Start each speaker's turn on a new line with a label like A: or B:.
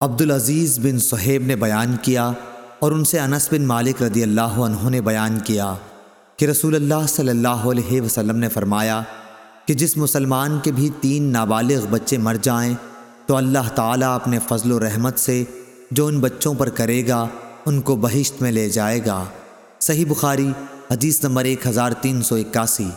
A: عبدالعزیز بن صہیب نے بیان کیا اور ان سے انس بن مالک رضی اللہ عنہ نے بیان کیا کہ رسول اللہ صلی اللہ علیہ وسلم نے فرمایا کہ جس مسلمان کے بھی تین نابالغ بچے مر جائیں تو اللہ تعالیٰ اپنے فضل و رحمت سے جو ان بچوں پر کرے گا، ان کو بہشت میں لے جائے گا۔ صحیح بخاری، حدیث نمبر ایک ہزار تین سو اکاسی۔